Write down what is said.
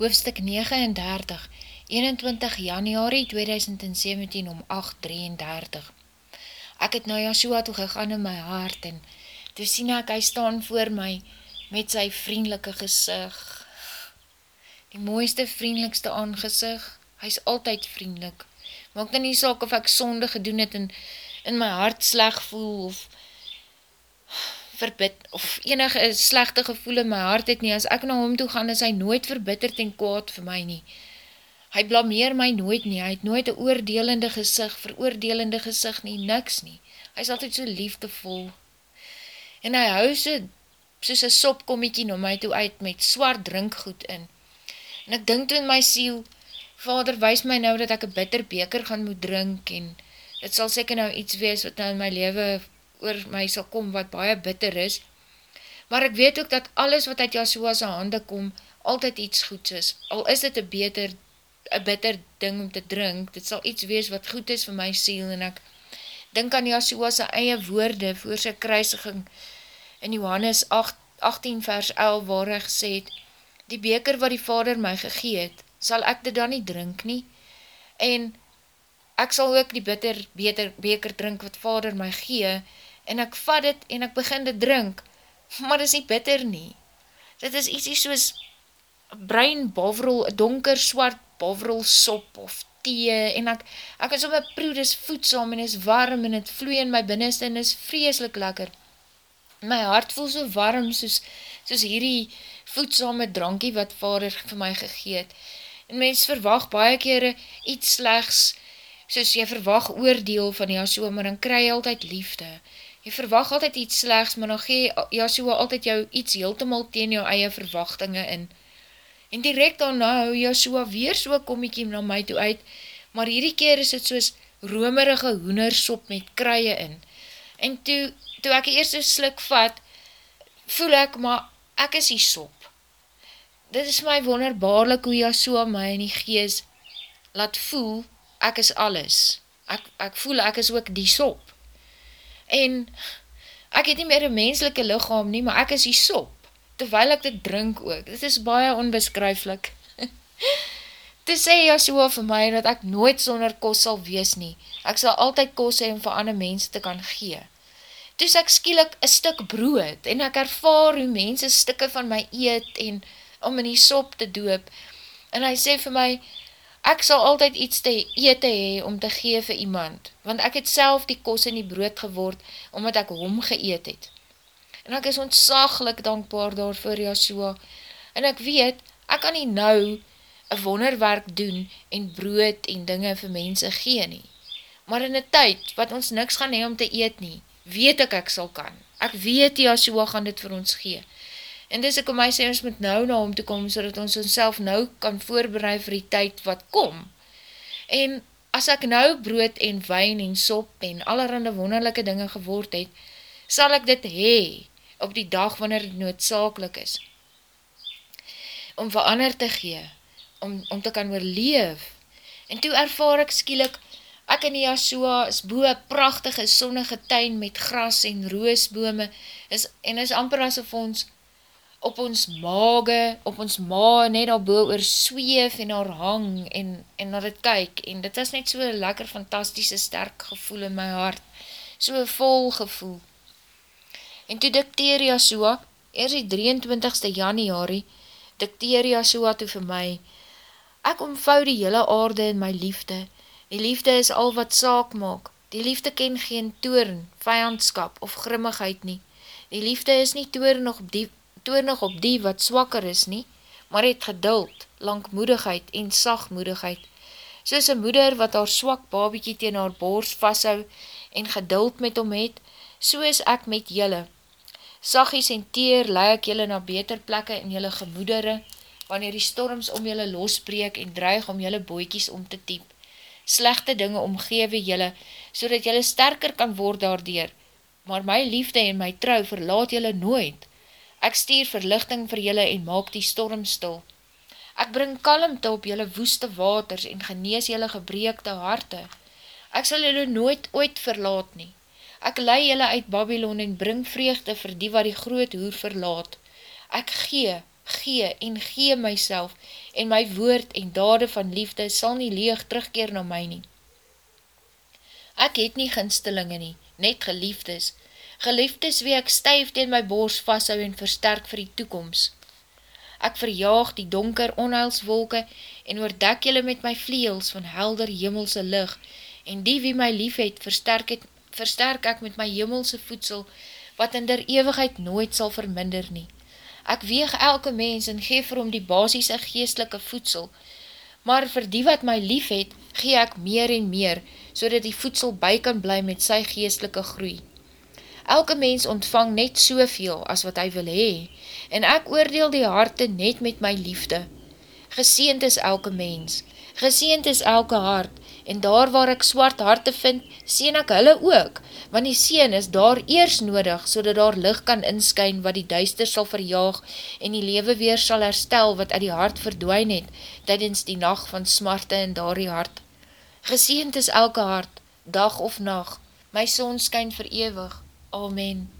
hoofstuk 39, 21 januari 2017 om 8.33 Ek het nou Joshua toe gegaan in my hart en toe sien ek, hy staan voor my met sy vriendelike gezig. Die mooiste, vriendelikste aangezig, hy is altyd vriendelik. Maak dan nie saak of ek sonde gedoen het en in my hart sleg voel of verbid, of enige slechte gevoel in my hart het nie, as ek na hom toe gaan, is hy nooit verbitterd en kwaad vir my nie. Hy blameer my nooit nie, hy het nooit een oordelende gezicht, veroordelende gezicht nie, niks nie. Hy is altyd so liefdevol. En hy hou so, soos een sopkommiekie na my toe uit, met swart drinkgoed in. En ek dink toe in my siel, Vader, wees my nou dat ek een bitter beker gaan moet drink, en dit sal seker nou iets wees, wat nou in my leven oor my sal kom wat baie bitter is, maar ek weet ook dat alles wat uit Jashua's hande kom, altyd iets goeds is, al is dit een beter, een bitter ding om te drink, dit sal iets wees wat goed is vir my siel, en ek dink aan Jashua's eie woorde voor sy kruisiging in Johannes 8, 18 vers 11, waar hy gesê het, die beker wat die vader my gegeet, sal ek dit dan nie drink nie, en ek sal ook die bitter, beter beker drink wat vader my gee, en ek vat dit en ek begin dit drink, maar dit is nie bitter nie. Dit is ietsie soos bruin bovrol, donker swart bovrol sop of thee, en ek, ek is op my proe, dit is voedsam en is warm en het vloei in my binnenste en is vreselik lekker. My hart voel so warm soos, soos hierdie voedsame drankie wat vader vir my gegeet. En mens verwag baie kere iets slechts, soos jy verwag oordeel van Jasua, maar dan kry jy altyd liefde jy verwag altyd iets slechts, maar dan gee Joshua altyd jou iets heeltemal teen jou eie verwachtinge in. En direct daarna hou Joshua weer so komiekie na my toe uit, maar hierdie keer is het soos romerige hoenersop met kruie in. En toe, toe ek die eerste slik vat, voel ek, maar ek is die sop. Dit is my wonderbaarlik hoe Joshua my in die gees laat voel, ek is alles. Ek, ek voel ek is ook die sop en ek het nie meer een menselike lichaam nie, maar ek is die sop, terwyl ek dit drink ook, dit is baie onbeskryflik. Te sê Joshua vir my, dat ek nooit sonder kos sal wees nie, ek sal altyd kos hee om vir ander mense te kan gee. Toes ek skielik een stuk brood, en ek ervaar hoe mense stikke van my eet, en om in die sop te doop, en hy sê vir my, Ek sal altyd iets te eete hee om te gee vir iemand, want ek het self die kos in die brood geword, omdat ek hom geëet het. En ek is ontsaglik dankbaar daarvoor, Joshua, en ek weet, ek kan nie nou een wonderwerk doen en brood en dinge vir mense gee nie. Maar in die tyd, wat ons niks gaan hee om te eet nie, weet ek ek sal kan. Ek weet, Joshua gaan dit vir ons gee. En dis ek om my sê, ons moet nou na hom te kom, so dat ons ons nou kan voorbereid vir die tyd wat kom. En as ek nou brood en wijn en sop en allerhande wonderlijke dinge geword het, sal ek dit hee op die dag wanneer het noodzakelik is. Om verander te gee, om, om te kan oorleef. En toe ervaar ek skielik, ek en Yahshua is boe prachtige sonnige tuin met gras en roosbome, is, en is amper asof ons op ons mage, op ons ma, net al boe oor zweef en haar hang en, en na dit kyk, en dit is net so lekker fantastische sterk gevoel in my hart, so vol gevoel. En toe dikteer Yahshua, eers die 23ste januari, dikteer Yahshua toe vir my, ek omvou die hele aarde in my liefde, die liefde is al wat saak maak, die liefde ken geen toorn, vijandskap of grimmigheid nie, die liefde is nie toorn op die toornig op die wat swakker is nie, maar het geduld, langmoedigheid en sagmoedigheid, soos een moeder wat haar swak babiekie teen haar bors vasthou en geduld met hom het, so is ek met jylle. Sagies en teer leie ek jylle na beter plekke in jylle gemoedere, wanneer die storms om jylle losbreek en dreig om jylle boekies om te typ. Slechte dinge omgewe jylle, so dat jylle sterker kan word daardoor, maar my liefde en my trou verlaat jylle nooit, Ek stuur verlichting vir julle en maak die storm stil. Ek bring kalmte op julle woeste waters en genees julle gebreekte harte. Ek sal julle nooit ooit verlaat nie. Ek lei julle uit Babylon en bring vreugde vir die wat die groot hoer verlaat. Ek gee gee en gee myself en my woord en dade van liefde sal nie leeg terugkeer na my nie. Ek het nie ginstelinge nie, net geliefdes, geliefdes wie ek stuif teen my bors vasthou en versterk vir die toekomst. Ek verjaag die donker onheilswolke en oordek julle met my vleels van helder hemelse lig en die wie my lief het, versterk, het, versterk ek met my hemelse voedsel wat in der eeuwigheid nooit sal verminder nie. Ek weeg elke mens en geef vir hom die basiese geestelike voedsel, maar vir die wat my lief het, gee ek meer en meer, so dat die voedsel by kan bly met sy geestelike groei. Elke mens ontvang net soveel as wat hy wil hee, en ek oordeel die harte net met my liefde. Geseend is elke mens, geseend is elke hart, en daar waar ek swart harte vind, sien ek hulle ook, want die seen is daar eers nodig, so dat daar licht kan inskyn wat die duister sal verjaag, en die lewe weer sal herstel wat uit die hart verdwijn het, tydens die nacht van smarte in daar die hart. Geseend is elke hart, dag of nacht, my son skyn verewig. Oh, Amen.